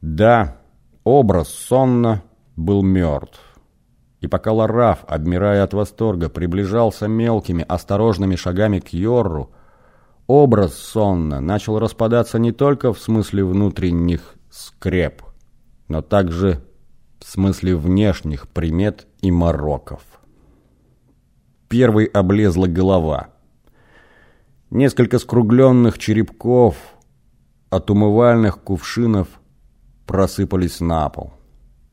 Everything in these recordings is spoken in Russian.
Да, образ сонно был мертв. И пока Лараф, обмирая от восторга, приближался мелкими, осторожными шагами к Йорру, образ сонно начал распадаться не только в смысле внутренних скреп, но также в смысле внешних примет и мороков. Первый облезла голова. Несколько скругленных черепков от умывальных кувшинов просыпались на пол.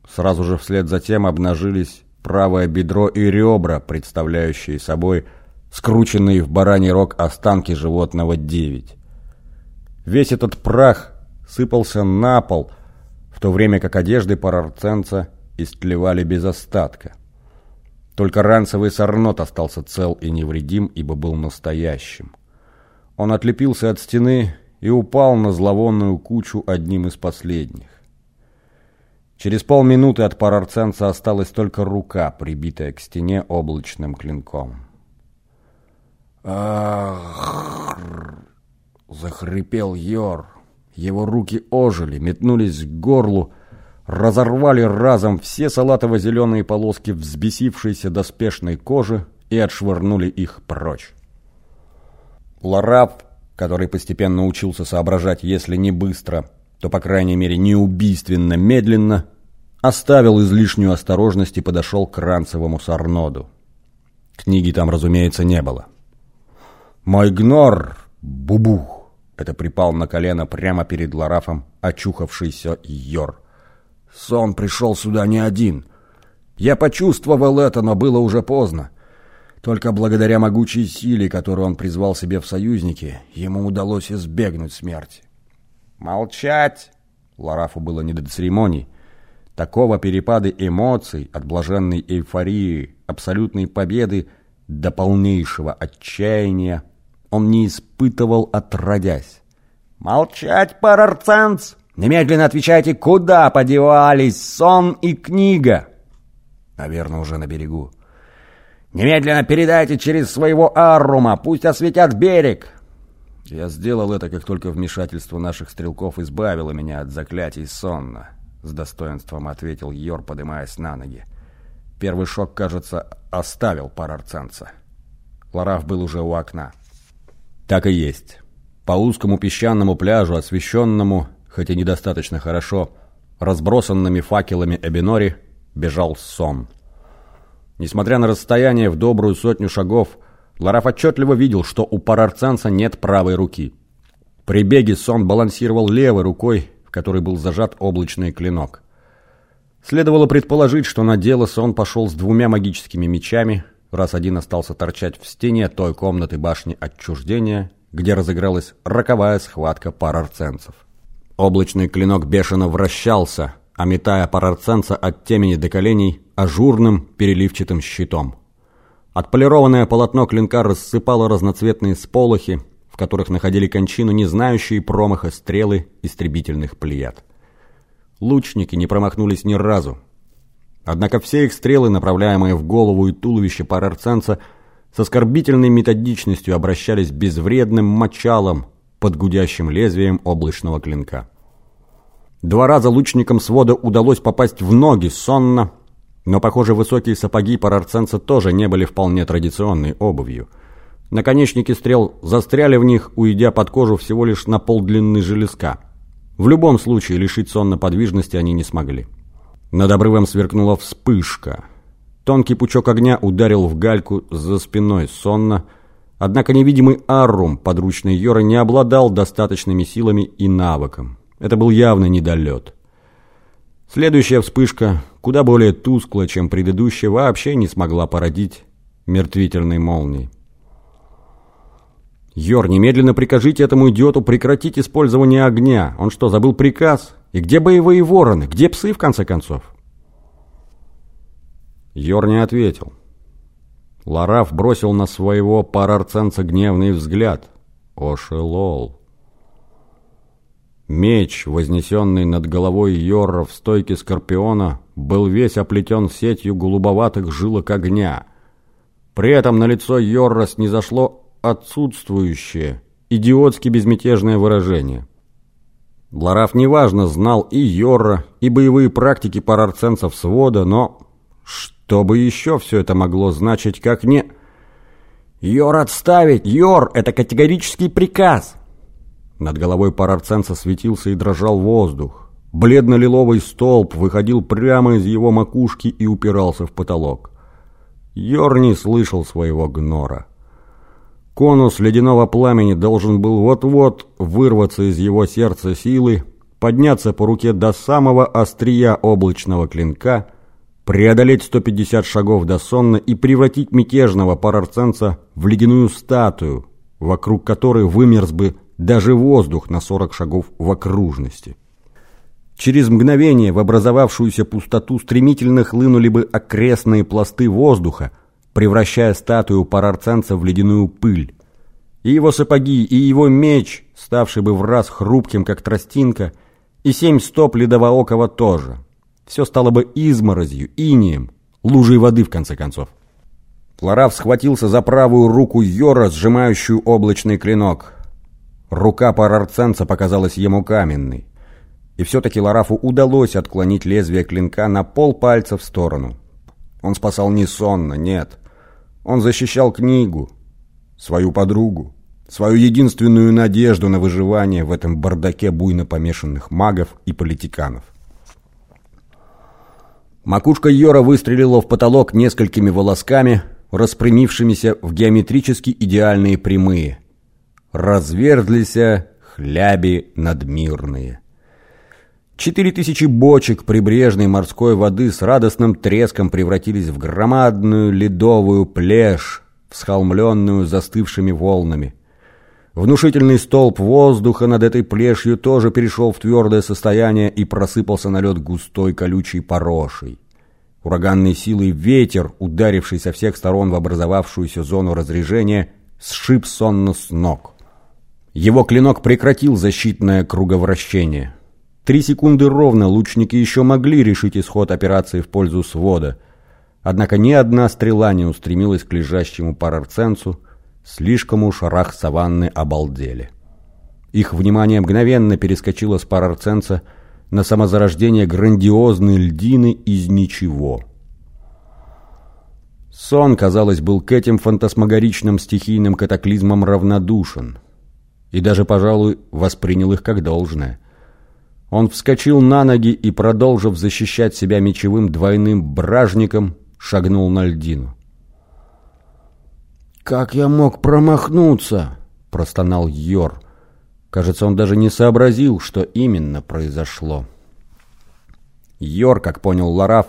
Сразу же вслед за тем обнажились правое бедро и ребра, представляющие собой скрученные в бараний рог останки животного девять. Весь этот прах сыпался на пол, в то время как одежды парарценца истлевали без остатка. Только ранцевый сорнот остался цел и невредим, ибо был настоящим. Он отлепился от стены и упал на зловонную кучу одним из последних. Через полминуты от парарценца осталась только рука, прибитая к стене облачным клинком. «Ах!» — захрипел Йор. Его руки ожили, метнулись к горлу, разорвали разом все салатово-зеленые полоски взбесившейся доспешной кожи и отшвырнули их прочь. Лараб, который постепенно учился соображать, если не быстро, то, по крайней мере, не убийственно медленно, оставил излишнюю осторожность и подошел к ранцевому сарноду. Книги там, разумеется, не было. «Мой гнор! Бубух!» Это припал на колено прямо перед Ларафом очухавшийся Йор. «Сон пришел сюда не один. Я почувствовал это, но было уже поздно. Только благодаря могучей силе, которую он призвал себе в союзники, ему удалось избегнуть смерти. «Молчать!» Ларафу было не до церемоний. Такого перепада эмоций, от блаженной эйфории, абсолютной победы до полнейшего отчаяния он не испытывал отродясь. «Молчать, парарценц! Немедленно отвечайте, куда подевались сон и книга?» «Наверное, уже на берегу». Немедленно передайте через своего Аррума, пусть осветят берег!» Я сделал это, как только вмешательство наших стрелков избавило меня от заклятий сонно. С достоинством ответил Йор, поднимаясь на ноги. Первый шок, кажется, оставил парарцанца. Лараф был уже у окна. Так и есть. По узкому песчаному пляжу, освещенному, хоть и недостаточно хорошо, разбросанными факелами Эбинори, бежал сон. Несмотря на расстояние в добрую сотню шагов, Лараф отчетливо видел, что у парарцанца нет правой руки. При беге Сон балансировал левой рукой, в которой был зажат облачный клинок. Следовало предположить, что на дело Сон пошел с двумя магическими мечами, раз один остался торчать в стене той комнаты башни отчуждения, где разыгралась роковая схватка парарценцев. Облачный клинок бешено вращался, ометая парарценца от темени до коленей ажурным переливчатым щитом. Отполированное полотно клинка рассыпало разноцветные сполохи, в которых находили кончину не знающие промаха стрелы истребительных плеяд. Лучники не промахнулись ни разу. Однако все их стрелы, направляемые в голову и туловище парарценца, с оскорбительной методичностью обращались безвредным мочалом под гудящим лезвием облачного клинка. Два раза лучникам свода удалось попасть в ноги сонно, но, похоже, высокие сапоги парарценца тоже не были вполне традиционной обувью. Наконечники стрел застряли в них, уйдя под кожу всего лишь на полдлины железка. В любом случае лишить сонно подвижности они не смогли. Над обрывом сверкнула вспышка. Тонкий пучок огня ударил в гальку за спиной сонно, однако невидимый аррум подручный Йора не обладал достаточными силами и навыком. Это был явно недолет. Следующая вспышка, куда более тусклая, чем предыдущая, вообще не смогла породить мертвительной молнии. «Йор, немедленно прикажите этому идиоту прекратить использование огня. Он что, забыл приказ? И где боевые вороны? Где псы, в конце концов?» Йор не ответил. Лараф бросил на своего парарценца гневный взгляд. «Ошелол!» Меч, вознесенный над головой Йорра в стойке Скорпиона, был весь оплетен сетью голубоватых жилок огня. При этом на лицо Йорра снизошло отсутствующее, идиотски безмятежное выражение. Лараф неважно знал и Йора, и боевые практики парарценцев свода, но что бы еще все это могло значить, как не... «Йор отставить! Йор! Это категорический приказ!» Над головой парарценца светился и дрожал воздух. Бледно-лиловый столб выходил прямо из его макушки и упирался в потолок. Йор не слышал своего гнора. Конус ледяного пламени должен был вот-вот вырваться из его сердца силы, подняться по руке до самого острия облачного клинка, преодолеть 150 шагов до сонна и превратить мятежного парарценца в ледяную статую, вокруг которой вымерз бы даже воздух на 40 шагов в окружности. Через мгновение в образовавшуюся пустоту стремительно хлынули бы окрестные пласты воздуха, превращая статую парарценца в ледяную пыль. И его сапоги, и его меч, ставший бы в раз хрупким, как тростинка, и семь стоп ледовоокого тоже. Все стало бы изморозью, инием, лужей воды, в конце концов. Лараф схватился за правую руку Йора, сжимающую облачный клинок. Рука парарценца показалась ему каменной. И все-таки Ларафу удалось отклонить лезвие клинка на пол пальца в сторону. Он спасал не сонно, нет. Он защищал книгу, свою подругу, свою единственную надежду на выживание в этом бардаке буйно помешанных магов и политиканов. Макушка Йора выстрелила в потолок несколькими волосками, распрямившимися в геометрически идеальные прямые. Разверзлись хляби надмирные. Четыре тысячи бочек прибрежной морской воды с радостным треском превратились в громадную ледовую плешь, всхолмленную застывшими волнами. Внушительный столб воздуха над этой плешью тоже перешел в твердое состояние и просыпался на лед густой колючей порошей. Ураганной силой ветер, ударивший со всех сторон в образовавшуюся зону разрежения, сшиб сонно с ног. Его клинок прекратил защитное круговращение. Три секунды ровно лучники еще могли решить исход операции в пользу свода. Однако ни одна стрела не устремилась к лежащему парарценцу, слишком уж рах саванны обалдели. Их внимание мгновенно перескочило с парарценца на самозарождение грандиозной льдины из ничего. Сон, казалось, был к этим фантасмагоричным стихийным катаклизмам равнодушен и даже, пожалуй, воспринял их как должное – он вскочил на ноги и, продолжив защищать себя мечевым двойным бражником, шагнул на льдину. «Как я мог промахнуться?» – простонал Йор. Кажется, он даже не сообразил, что именно произошло. Йор, как понял Лараф,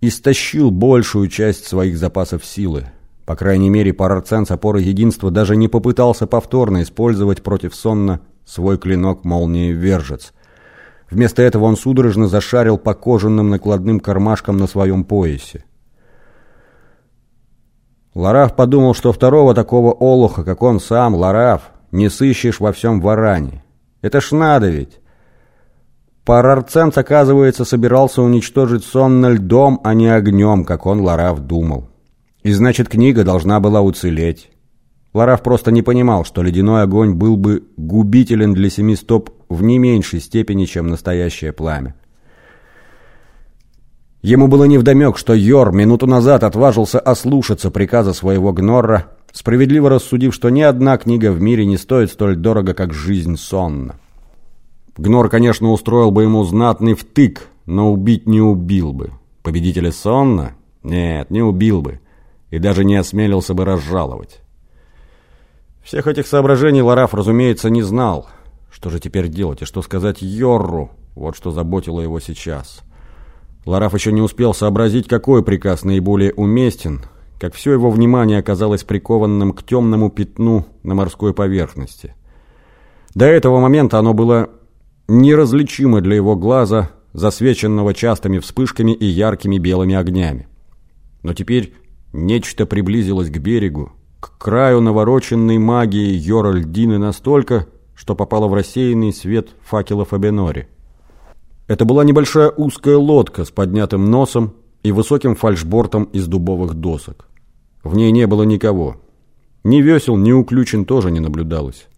истощил большую часть своих запасов силы. По крайней мере, Парарцен с единства даже не попытался повторно использовать против Сонна свой клинок молнии-вержец. Вместо этого он судорожно зашарил по кожаным накладным кармашкам на своем поясе. Лараф подумал, что второго такого олуха, как он сам, Лараф, не сыщешь во всем варане. Это ж надо ведь. Парарценц, оказывается, собирался уничтожить сонно льдом, а не огнем, как он, Лараф, думал. И значит, книга должна была уцелеть. Лараф просто не понимал, что ледяной огонь был бы губителен для семи стоп в не меньшей степени, чем настоящее пламя. Ему было невдомек, что Йор минуту назад отважился ослушаться приказа своего Гнорра, справедливо рассудив, что ни одна книга в мире не стоит столь дорого, как жизнь сонна. Гнор, конечно, устроил бы ему знатный втык, но убить не убил бы. Победителя сонна? Нет, не убил бы. И даже не осмелился бы разжаловать. Всех этих соображений Лараф, разумеется, не знал. Что же теперь делать и что сказать Йорру? Вот что заботило его сейчас. Лараф еще не успел сообразить, какой приказ наиболее уместен, как все его внимание оказалось прикованным к темному пятну на морской поверхности. До этого момента оно было неразличимо для его глаза, засвеченного частыми вспышками и яркими белыми огнями. Но теперь нечто приблизилось к берегу, к краю навороченной магии Йоральдины настолько, что попало в рассеянный свет факелов Абенори. Это была небольшая узкая лодка с поднятым носом и высоким фальшбортом из дубовых досок. В ней не было никого. Ни весел, ни уключен тоже не наблюдалось.